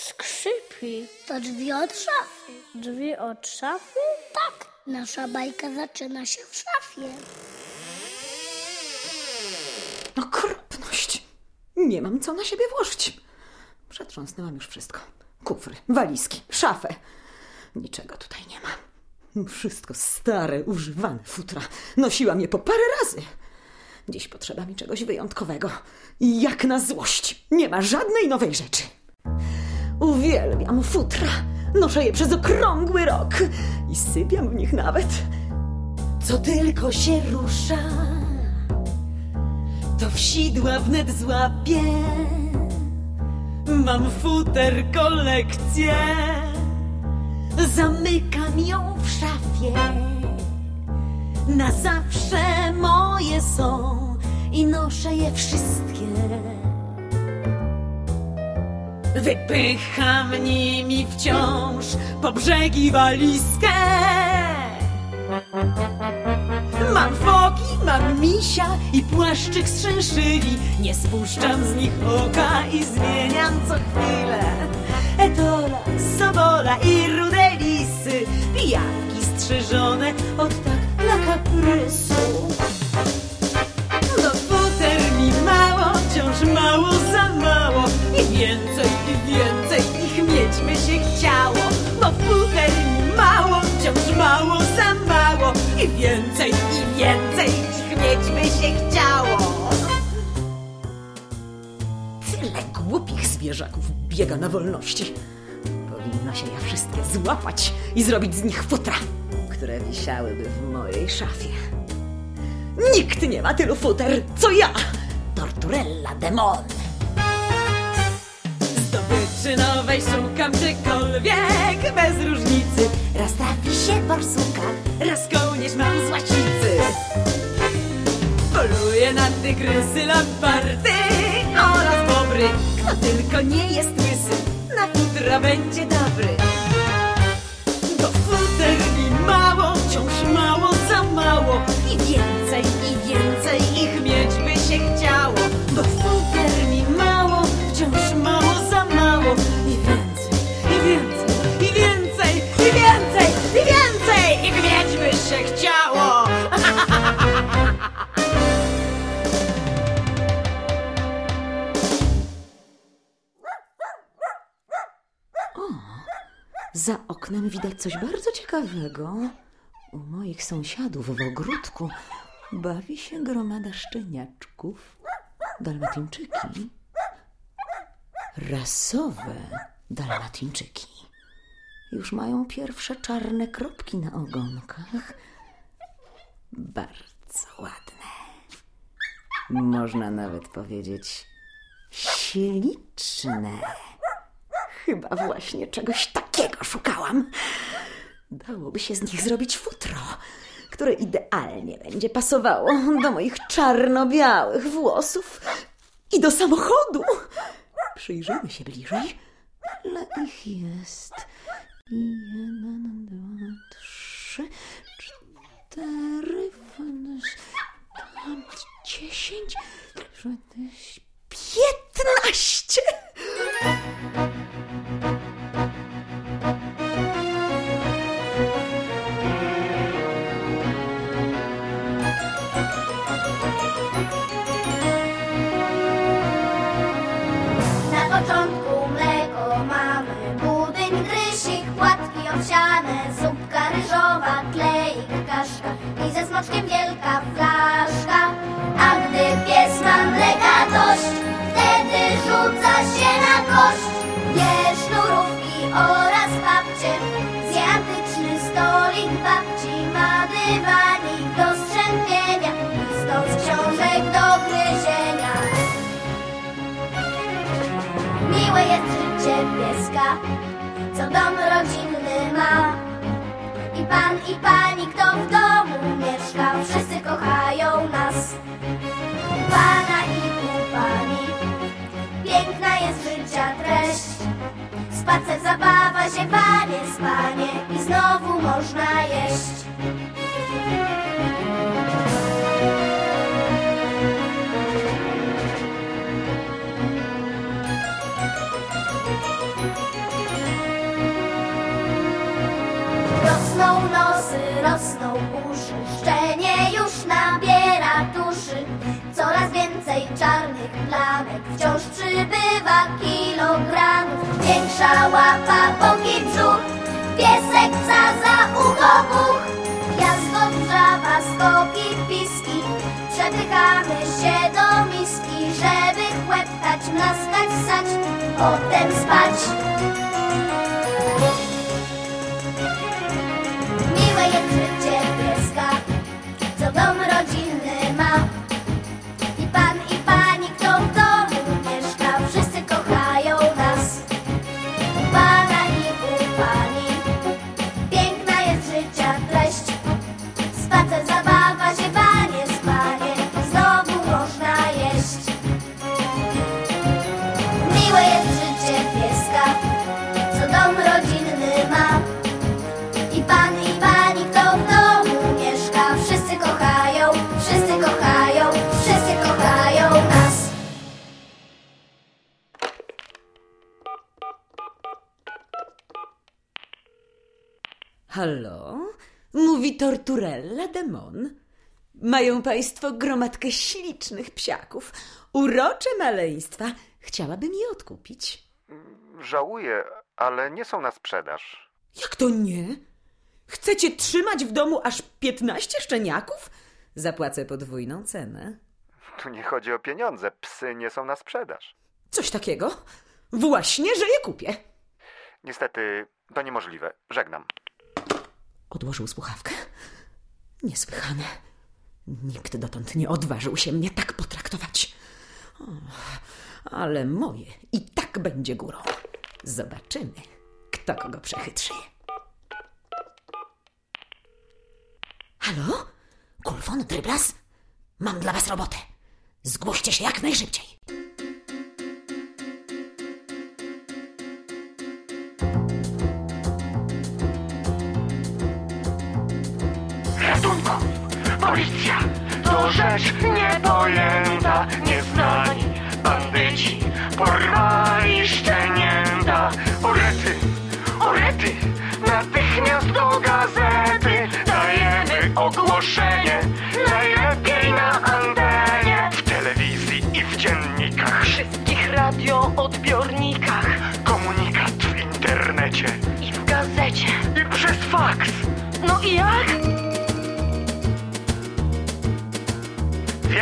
skrzypi. To drzwi od szafy. Drzwi od szafy? Tak, nasza bajka zaczyna się w szafie. Okropność. Nie mam co na siebie włożyć. Przetrząsnęłam już wszystko. Kufry, walizki, szafę. Niczego tutaj nie ma. Wszystko stare, używane futra. Nosiłam je po parę razy. Dziś potrzeba mi czegoś wyjątkowego. I jak na złość. Nie ma żadnej nowej rzeczy. Uwielbiam futra. Noszę je przez okrągły rok. I sypiam w nich nawet. Co tylko się rusza to w sidła wnet złapię. Mam futer kolekcję, zamykam ją w szafie. Na zawsze moje są i noszę je wszystkie. Wypycham nimi wciąż po brzegi walizkę. Mam foki, mam misia i płaszczyk z szynszili. Nie spuszczam z nich oka i zmieniam co chwilę. Etola, sobola i rude lisy, pijawki strzyżone od tak na kaprysu. Wciąż mało za mało. I więcej, i więcej ich mieć by się chciało Bo futer mi mało, wciąż mało za mało. I więcej, i więcej ich mieć by się chciało. Tyle głupich zwierzaków biega na wolności. Powinno się je wszystkie złapać i zrobić z nich futra Które wisiałyby w mojej szafie. Nikt nie ma tylu futer, co ja! Torturella demon! Zdobyczy nowej szukam gdziekolwiek, bez różnicy. Raz trafi się borsuka, raz kołnierz mam z łasicy. Poluję na tygrysy, lamparty oraz bobry. Kto tylko nie jest łysy, na futra będzie dobry. Bo futer mi mało, wciąż mało za mało I więcej, i więcej ich mieć by się chciało oknem widać coś bardzo ciekawego. U moich sąsiadów w ogródku bawi się gromada szczeniaczków, dalmatyńczyki, rasowe dalmatyńczyki. Już mają pierwsze czarne kropki na ogonkach. Bardzo ładne. Można nawet powiedzieć śliczne. Chyba właśnie czegoś takiego szukałam. Dałoby się z nich zrobić futro, które idealnie będzie pasowało do moich czarno-białych włosów i do samochodu. Przyjrzyjmy się bliżej. Ile ich jest? Jeden, dwa, trzy, cztery, pięć, dziesięć, piętnaście. Ryżowa, kleik, kaszka i ze smoczkiem wielka flaszka. A gdy pies ma mleka dość, wtedy rzuca się na kość. Je sznurówki oraz babcie, zje antyczny stolik babci, ma dywanik do strzępienia i stos książek do gryzienia. Miłe jest życie pieska, co dom rodzinny ma. Pan, i pani, kto w domu mieszka, wszyscy kochają nas. U pana i u pani, piękna jest życia treść. Spacer, zabawa, ziewanie, spanie i znowu można jeść. Rosną nosy, rosną uszy, szczenie już nabiera duszy. Coraz więcej czarnych planek, wciąż przybywa kilogramów. Większa łapa, boki brzuch, piesek psa za ucho buch. Jazgot, drzewa, skoki, piski, przepychamy się do miski, żeby chłeptać, mlaskać, sać, potem spać. Torturella Demon. Mają państwo gromadkę ślicznych psiaków, urocze maleństwa. Chciałabym je odkupić. Żałuję, ale nie są na sprzedaż. Jak to nie? Chcecie trzymać w domu aż 15 szczeniaków? Zapłacę podwójną cenę. Tu nie chodzi o pieniądze, psy nie są na sprzedaż. Coś takiego? Właśnie, że je kupię. Niestety, to niemożliwe. Żegnam. Odłożył słuchawkę. Niesłychane. Nikt dotąd nie odważył się mnie tak potraktować. O, ale moje i tak będzie górą. Zobaczymy, kto kogo przechytrzy. Halo? Kulfon, Dryblas? Mam dla was robotę. Zgłoście się jak najszybciej. Rzecz niepojęta Nieznani bandyci Porwali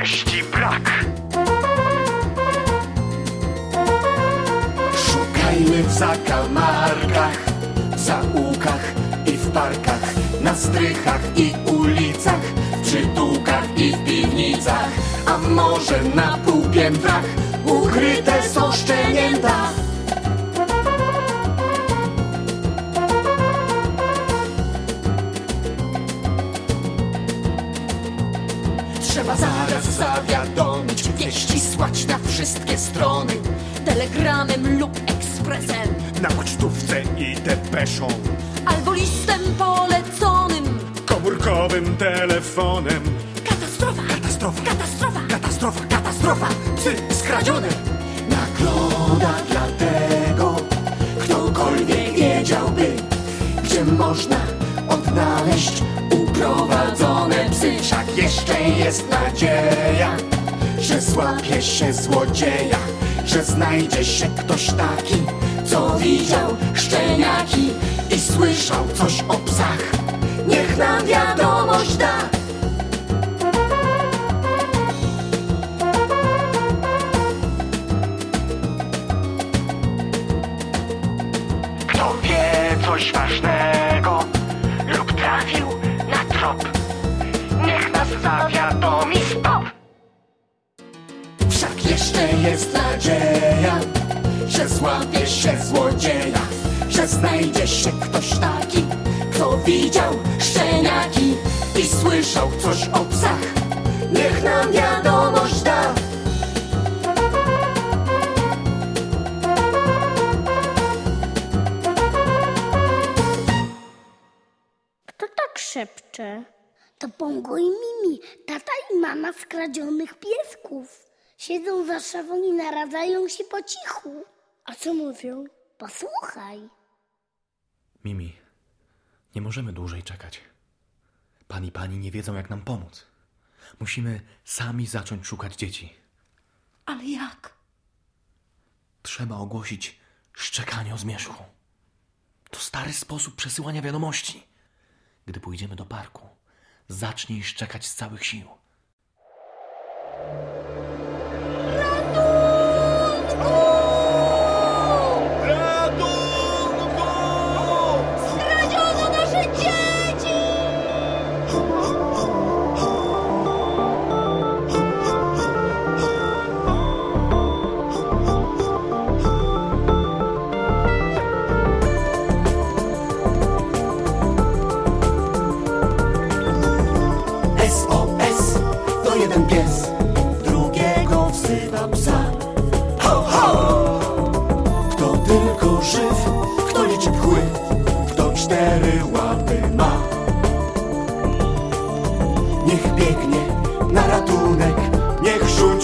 Wieści brak Szukajmy w zakamarkach, w zaułkach i w parkach, na strychach i ulicach, w przytułkach i w piwnicach, a może na półpiętrach ukryte są szczenięta. Depeszą, albo listem poleconym. komórkowym telefonem. Katastrofa! Katastrofa, Katastrofa! katastrofa, katastrofa, psy skradzione. Nagroda dla tego, ktokolwiek wiedziałby, gdzie można odnaleźć uprowadzone psy. Wszak jeszcze jest nadzieja, że złapie się złodzieja, że znajdzie się ktoś taki, co widział szczeniaki słyszał coś o psach. Niech nam wiadomość da. Kto wie coś ważnego lub trafił na trop, niech nas zawiadomi stop. Wszak jeszcze jest nadzieja, że złapie się złodzieja, że znajdzie się ktoś taki, kto widział szczeniaki i słyszał coś o psach. Niech nam wiadomość da. Kto tak szepcze? To Pongo i Mimi, tata i mama skradzionych piesków. Siedzą za szafą i naradzają się po cichu. A co mówią? Posłuchaj. Mimi, nie możemy dłużej czekać. Pan i pani nie wiedzą, jak nam pomóc. Musimy sami zacząć szukać dzieci. Ale jak? Trzeba ogłosić Szczekanie o zmierzchu. To stary sposób przesyłania wiadomości. Gdy pójdziemy do parku, zacznij szczekać z całych sił.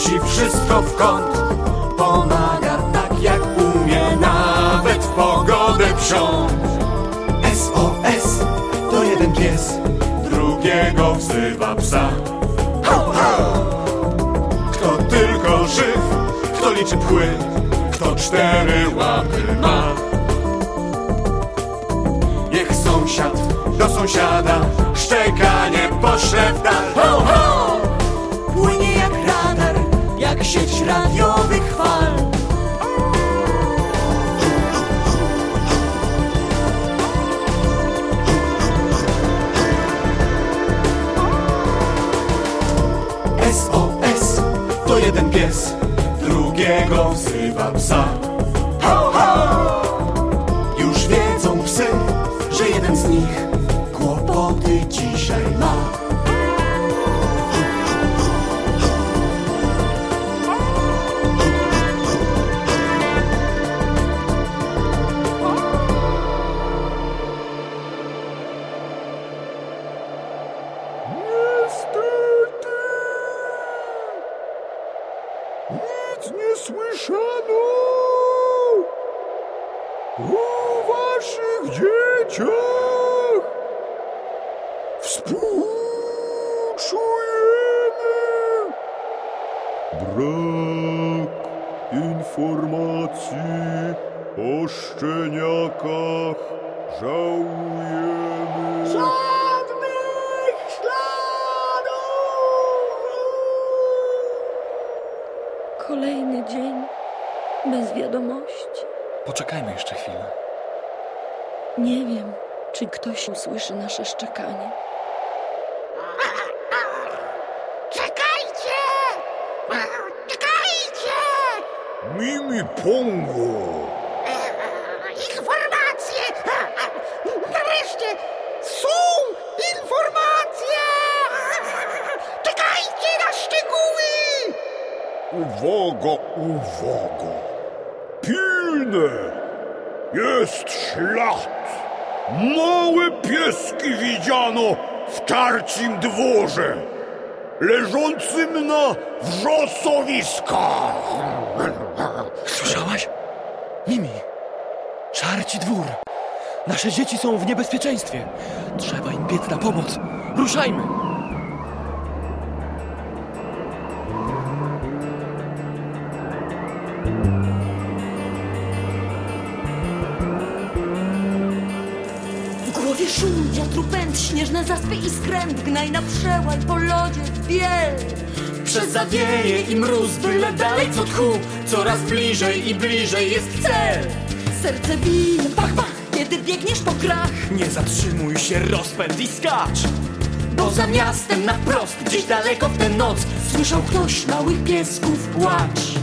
Rzuci wszystko w kąt. Pomaga tak jak umie, nawet w pogodę psią. SOS to jeden pies, drugiego wzywa psa. Ho, ho! Kto tylko żyw, kto liczy pchły, kto cztery łapy ma. Niech sąsiad do sąsiada szczekanie poszle w dal. Ho, ho! Sieć radiowych fal. SOS to jeden pies, drugiego wzywa psa. Nic nie słyszano o bez wiadomości. Poczekajmy jeszcze chwilę. Nie wiem, czy ktoś usłyszy nasze szczekanie. Czekajcie! Czekajcie! Mimi Pongo! Informacje! Nareszcie są informacje! Czekajcie na szczegóły! Uwaga, uwaga! Jest ślad! Małe pieski widziano w czarcim dworze, leżącym na wrzosowiskach. Słyszałaś? Mimi! Czarci dwór! Nasze dzieci są w niebezpieczeństwie! Trzeba im biec na pomoc! Ruszajmy! Śnieżne zaspy i skręt, gnaj na przełaj po lodzie biel. Przez zawieje i mróz, byle dalej co tchu Coraz bliżej i bliżej jest cel Serce bije, pach, pach, kiedy biegniesz po krach. Nie zatrzymuj się, rozpęd i skacz Bo za miastem na wprost, gdzieś daleko w tę noc Słyszał ktoś małych piesków płacz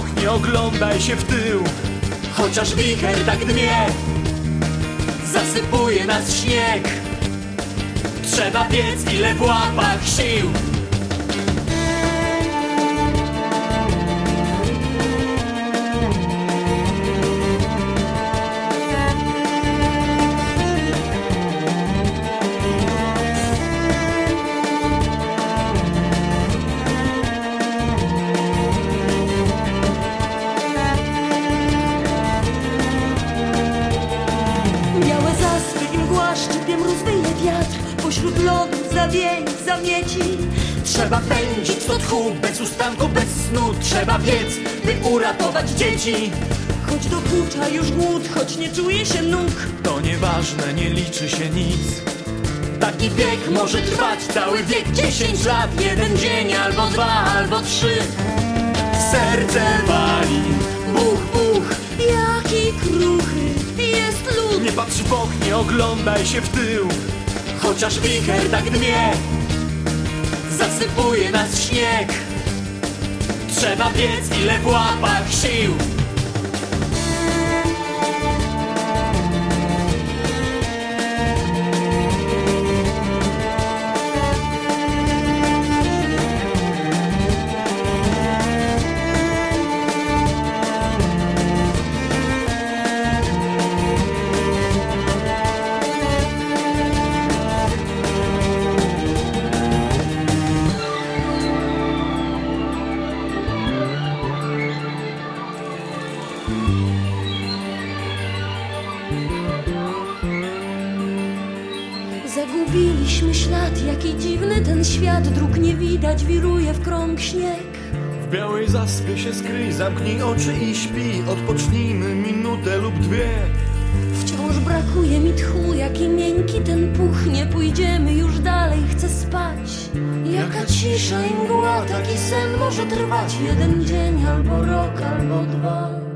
Bok, nie oglądaj się w tył. Chociaż wicher tak dmie Zasypuje nas śnieg. Trzeba biec ile w łapach sił tchu, bez ustanku, bez snu Trzeba biec, by uratować dzieci Choć dokucza już głód, choć nie czuje się nóg. To nieważne, nie liczy się nic. Taki bieg może trwać cały wiek Dziesięć lat, jeden dzień, albo dwa, albo trzy Serce wali, buch, buch Jaki kruchy jest lód. Nie patrz w bok, nie oglądaj się w tył. Chociaż wicher tak dmie Zasypuje nas śnieg. Trzeba biec ile w łapach sił Dróg nie widać, wiruje w krąg śnieg. W białej zaspie się skryj, zamknij oczy i śpi. Odpocznijmy minutę lub dwie. Wciąż brakuje mi tchu, jaki miękki ten puch. Nie pójdziemy już dalej, chcę spać. Jaka cisza i mgła, taki sen może trwać jeden dzień, albo rok, albo dwa.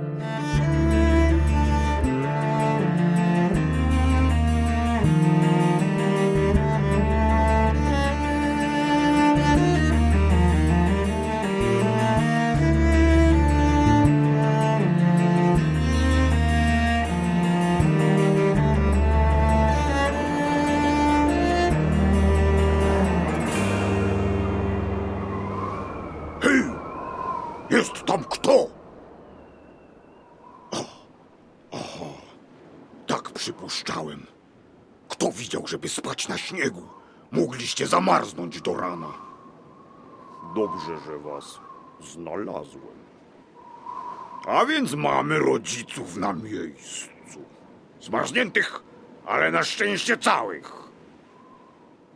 Mogliście zamarznąć do rana. Dobrze, że was znalazłem. A więc mamy rodziców na miejscu. Zmarzniętych, ale na szczęście całych.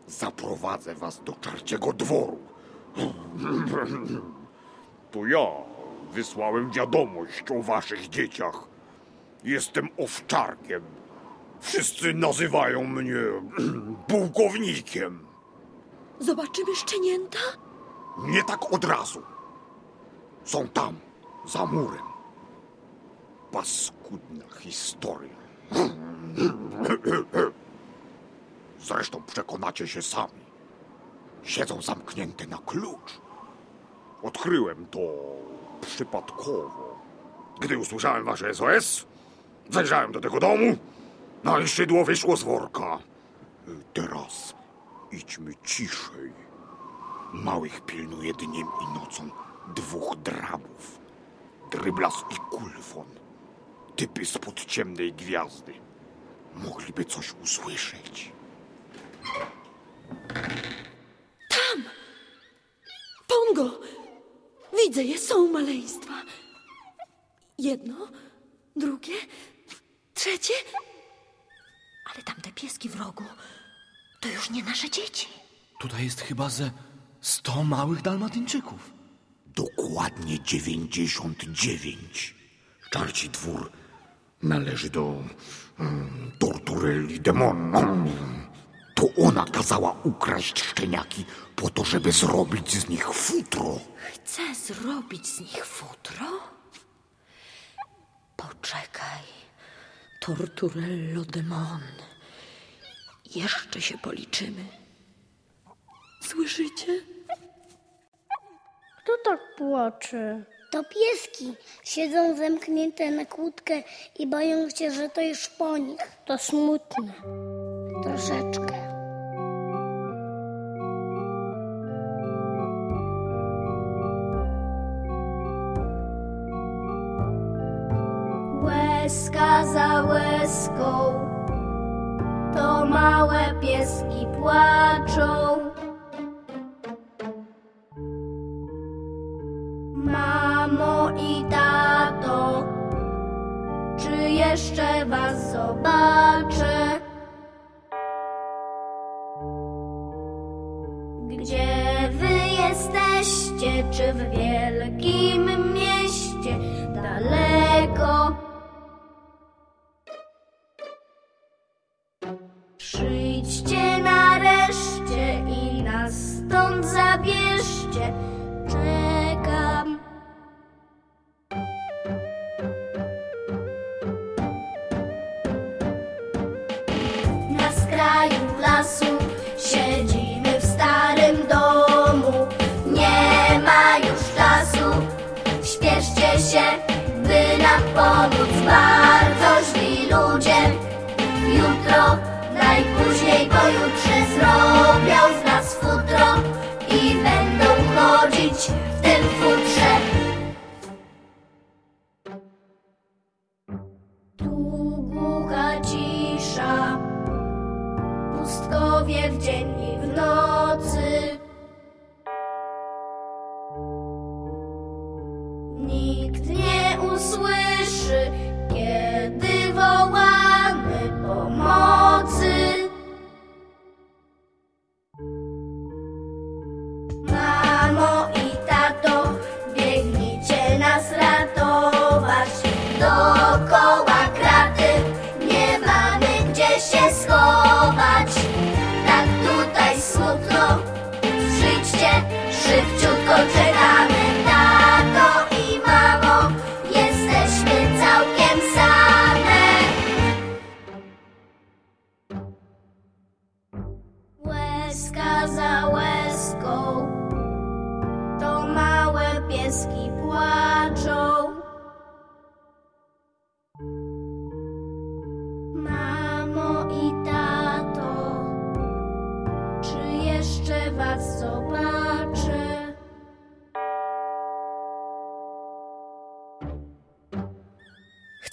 Zaprowadzę was do czarciego dworu. To ja wysłałem wiadomość o waszych dzieciach. Jestem owczarkiem. Wszyscy nazywają mnie pułkownikiem. Zobaczymy szczenięta? Nie tak od razu. Są tam, za murem. Paskudna historia. Zresztą przekonacie się sami. Siedzą zamknięte na klucz. Odkryłem to przypadkowo. Gdy usłyszałem wasze SOS, zajrzałem do tego domu, no i szydło wyszło z worka. Teraz idźmy ciszej. Małych pilnuje dniem i nocą dwóch drabów. Dryblas i Kulfon. Typy spod ciemnej gwiazdy. Mogliby coś usłyszeć. Pongo! Widzę je, są maleństwa. Jedno, drugie, trzecie. Ale tamte pieski w rogu to już nie nasze dzieci. Tutaj jest chyba ze sto małych dalmatyńczyków. Dokładnie 99. Czarci dwór należy do mm, Torturelli Demon. To ona kazała ukraść szczeniaki po to, żeby zrobić z nich futro. Chcę zrobić z nich futro? Poczekaj, Torturello Demon. Jeszcze się policzymy. Słyszycie? Kto tak płacze? To pieski. Siedzą zamknięte na kłódkę i boją się, że to już po nich. To smutne. Troszeczkę. Łezka za łezką, pieski płaczą.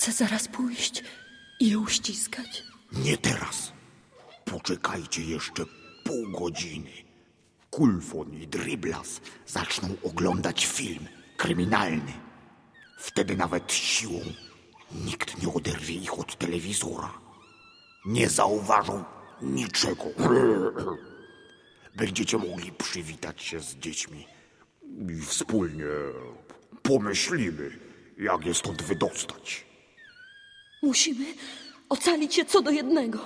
Chcę zaraz pójść i ją ściskać. Nie teraz. Poczekajcie jeszcze pół godziny. Kulfon i Driblas zaczną oglądać film kryminalny. Wtedy nawet siłą nikt nie oderwie ich od telewizora. Nie zauważą niczego. Będziecie mogli przywitać się z dziećmi i wspólnie pomyślimy, jak je stąd wydostać. Musimy ocalić się co do jednego.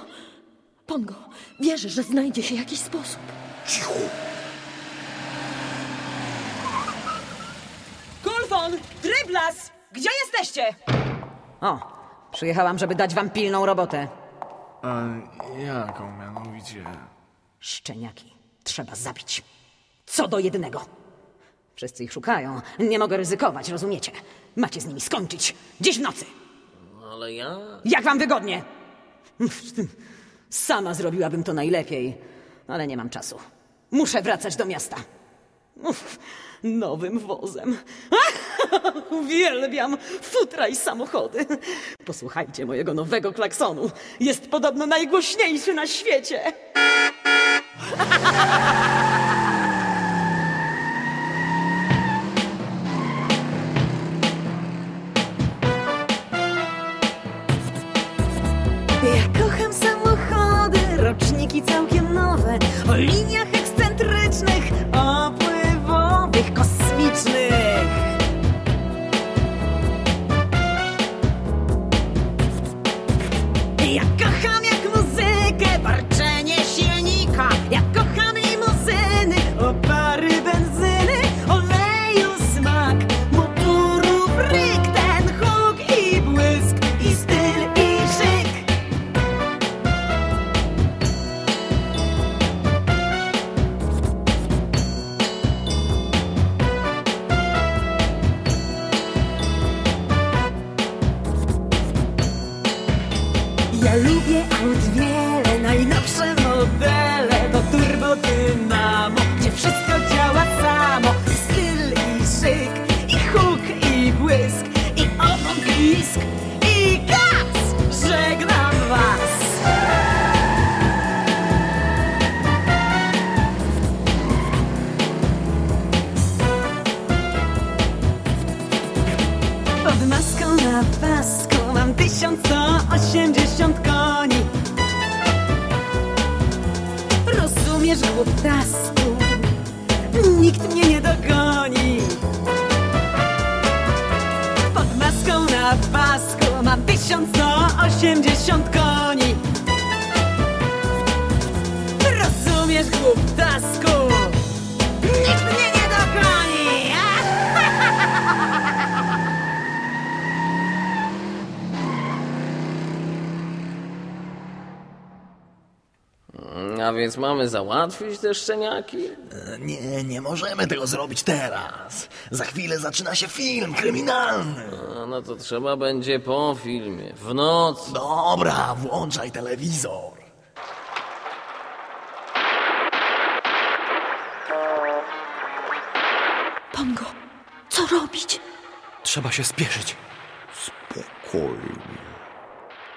Pongo, wierzę, że znajdzie się jakiś sposób. Cicho! Kulfon! Dryblas! Gdzie jesteście? O, przyjechałam, żeby dać wam pilną robotę. A jaką mianowicie? Szczeniaki trzeba zabić. Co do jednego. Wszyscy ich szukają. Nie mogę ryzykować, rozumiecie? Macie z nimi skończyć. Dziś w nocy. Ale ja... Jak wam wygodnie. Sama zrobiłabym to najlepiej, ale nie mam czasu. Muszę wracać do miasta. Uff, nowym wozem. Uwielbiam futra i samochody. Posłuchajcie mojego nowego klaksonu. Jest podobno najgłośniejszy na świecie. Więc mamy załatwić te szczeniaki? Nie, nie możemy tego zrobić teraz. Za chwilę zaczyna się film kryminalny. A, no to trzeba będzie po filmie, w nocy. Dobra, włączaj telewizor. Pongo, co robić? Trzeba się spieszyć. Spokojnie.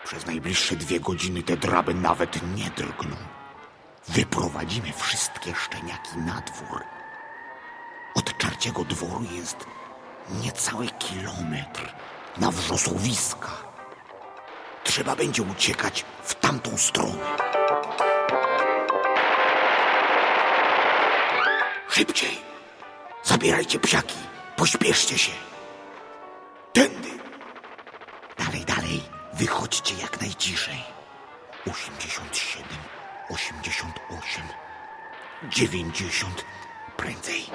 Przez najbliższe dwie godziny te draby nawet nie drgną. Wyprowadzimy wszystkie szczeniaki na dwór. Od czarciego dworu jest niecały kilometr na wrzosowiska. Trzeba będzie uciekać w tamtą stronę. Szybciej! Zabierajcie psiaki, pośpieszcie się. Tędy! Dalej, dalej, wychodźcie jak najciszej. 87, 88, 90, prędzej.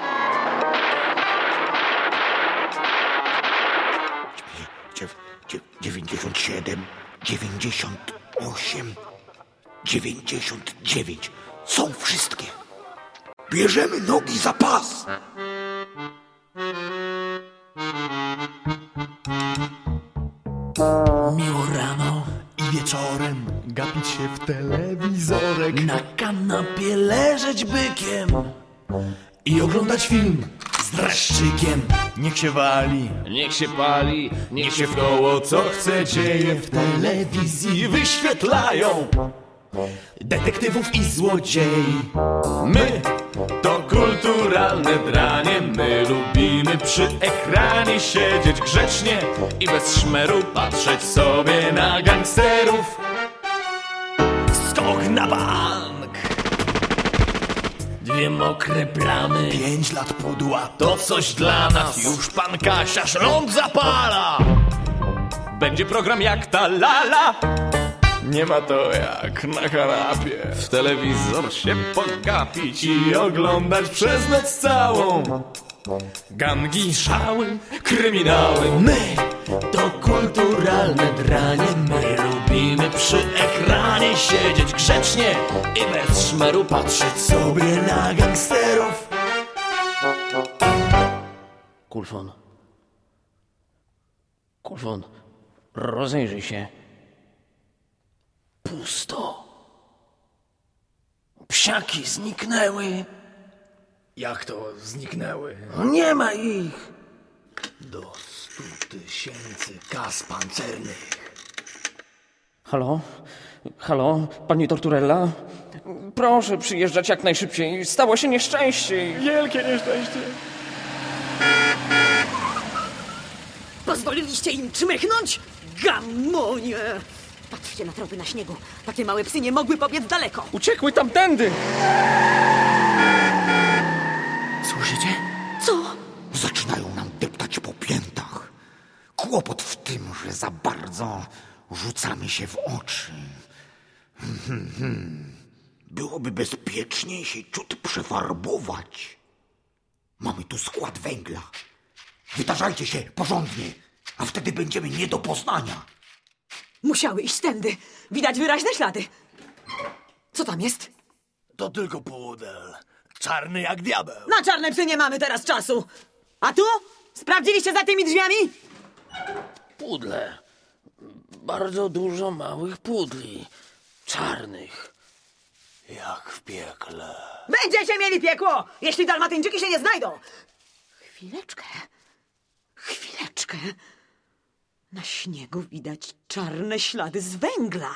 Dziew- dziew- 97, 98, 99. Są wszystkie. Bierzemy nogi za pas. Miło rano i wieczorem Gapić się w na kanapie leżeć bykiem i oglądać film z dreszczykiem. Niech się wali. Niech się pali, Niech się w koło co chce dzieje w telewizji wyświetlają detektywów i złodziei. My to kulturalne dranie, my lubimy przy ekranie siedzieć grzecznie i bez szmeru patrzeć sobie na gangsterów. Skok na bank, Dwie mokre plamy, pięć lat pudła to coś dla nas. Już pan Kasiarz rąk zapala. Będzie program jak ta lala. Nie ma to jak na kanapie W telewizor się pogapić I oglądać przez noc całą Gangi, szały, kryminały My to kulturalne dranie. My lubimy przy ekranie siedzieć grzecznie i bez szmeru patrzeć sobie na gangsterów. Kulfon. Kulfon, rozejrzyj się. Pusto. Psiaki zniknęły. Jak to zniknęły? Nie ma ich. Do stu tysięcy kas pancernych. Halo? Halo? Pani Torturella? Proszę przyjeżdżać jak najszybciej. Stało się nieszczęście. Wielkie nieszczęście Pozwoliliście im czmychnąć? Gamonie! Patrzcie na tropy na śniegu. Takie małe psy nie mogły pobiec daleko. Uciekły tamtędy. Słyszycie? Co? Zaczynają nam deptać po piętach. Kłopot w tym, że za bardzo rzucamy się w oczy. Hmm, hmm, hmm. Byłoby bezpieczniej się ciut przefarbować. Mamy tu skład węgla. Wytarzajcie się porządnie, a wtedy będziemy nie do poznania. Musiały iść tędy. Widać wyraźne ślady. Co tam jest? To tylko pudel. Czarny jak diabeł. Na czarne psy nie mamy teraz czasu. A tu? Sprawdziliście za tymi drzwiami? Pudle. Bardzo dużo małych pudli. Czarnych. Jak w piekle. Będziecie mieli piekło, jeśli dalmatyńczyki się nie znajdą. Chwileczkę. Chwileczkę. Na śniegu widać czarne ślady z węgla.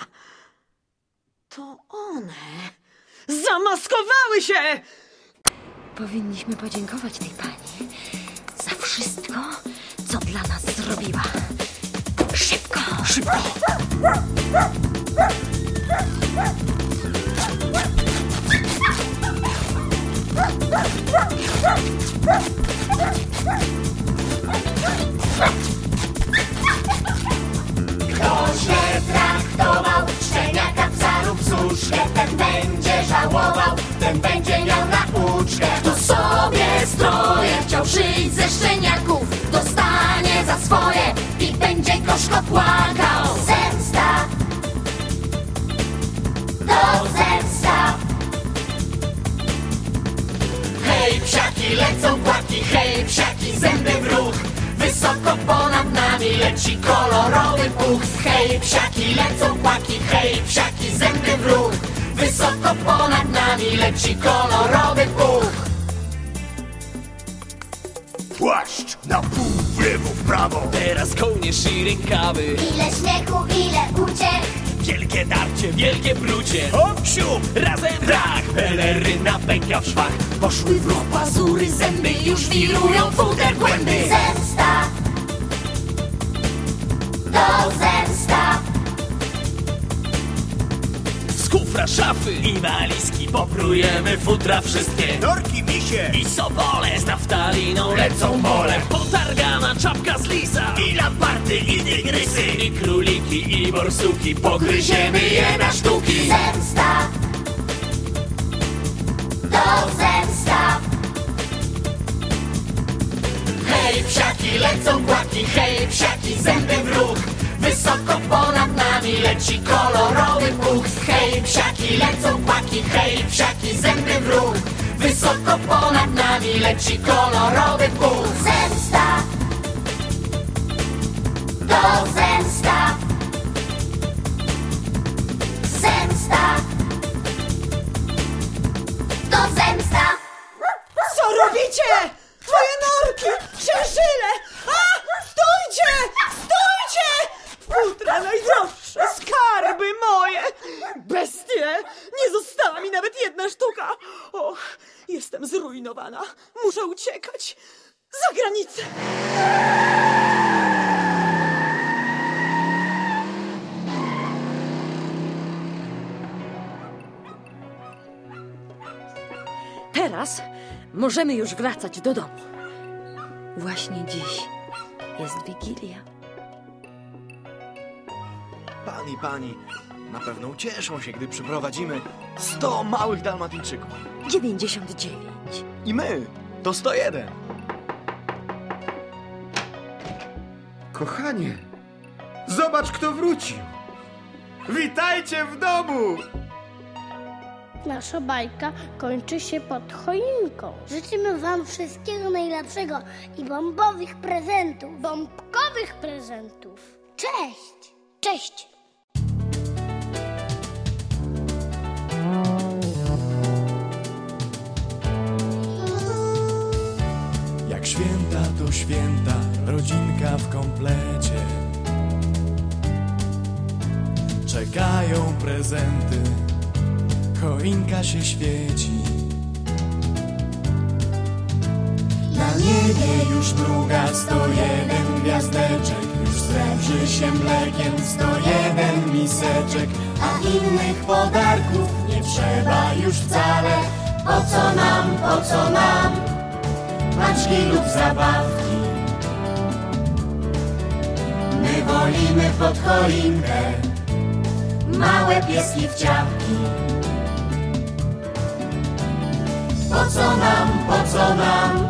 To one. Zamaskowały się! Powinniśmy podziękować tej pani za wszystko, co dla nas zrobiła. Kto źle traktował szczeniaka, psa lub suszkę, ten będzie żałował, ten będzie miał nauczkę. Kto sobie stroje chciał szyć ze szczeniaków, dostanie za swoje i będzie gorzko ponad nami leci kolorowy puch. Hej, psiaki, lecą płaki, hej, psiaki, zęby w ruch. Wysoko ponad nami leci kolorowy puch. Płaszcz na pół w lewo w prawo. Teraz kołnierz i rękawy. Ile śmiechu, ile uciech, Wielkie darcie, wielkie prucie Hop, siup, razem brak Peleryna pękła w szwach Poszły w ruch pazury, zęby już wirują futer głęby Zemsta To zemsta Z kufra szafy. I walizki Poprujemy futra wszystkie. Norki, misie. I sobole Z naftaliną lecą mole Potargana czapka z lisa. I lamparty, i tygrysy. I króliki, i borsuki. Pogryziemy je na sztuki. Zemsta To zemsta Hej, psiaki, lecą kłaki, hej, psiaki, zęby w ruch Wysoko ponad nami leci kolorowy puch Hej, psiaki, lecą kłaki, hej, psiaki, zęby w ruch Wysoko ponad nami leci kolorowy puch Zemsta! To zemsta! Zemsta! To zemsta! Co robicie? Twoje norki! Szynsyle! A! Stójcie! Stójcie! Futra najdroższe, skarby moje! Bestie! Nie została mi nawet jedna sztuka! Och, jestem zrujnowana. Muszę uciekać. Za granicę! Teraz możemy już wracać do domu. Właśnie dziś jest Wigilia. Pani, pani, na pewno ucieszą się, gdy przyprowadzimy 100 małych dalmatyńczyków. 99. I my to 101. Kochanie, zobacz kto wrócił. Witajcie w domu! Nasza bajka kończy się pod choinką. Życzymy Wam wszystkiego najlepszego i bombowych prezentów. Bombkowych prezentów. Cześć! Cześć! Święta rodzinka w komplecie. Czekają prezenty, choinka się świeci. Na niebie już mruga 101 gwiazdeczek, już srebrzy się mlekiem 101 miseczek, a innych podarków nie trzeba już wcale. Po co nam, po co nam? paczki lub zabawki. Wolimy pod choinkę małe pieski w ciapki. Po co nam, po co nam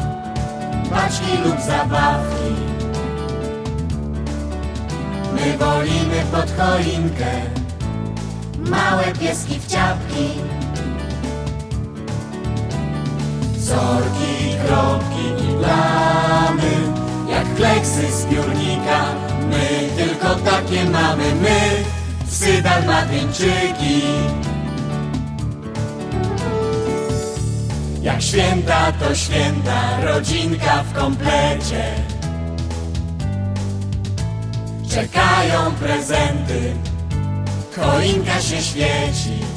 paczki lub zabawki? My wolimy pod choinkę małe pieski w ciapki. Zorki, kropki i plamy Jak kleksy z piórnika. My tylko takie mamy My, psy dalmatyńczyki Jak święta to święta Rodzinka w komplecie. Czekają prezenty Choinka się świeci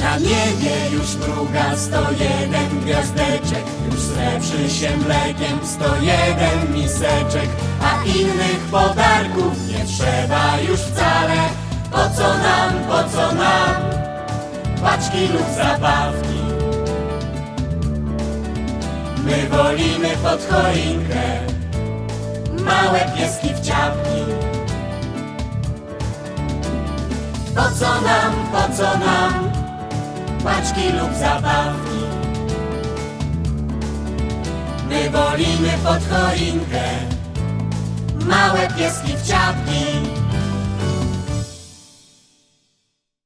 Na niebie już mruga 101 gwiazdeczek. Już srebrzy się mlekiem 101 miseczek. A innych podarków nie trzeba już wcale. Po co nam, po co nam Paczki lub zabawki? My wolimy pod choinkę Małe pieski w ciapki. Po co nam, po co nam paczki lub zabawki. My wolimy pod choinkę małe pieski w ciapki.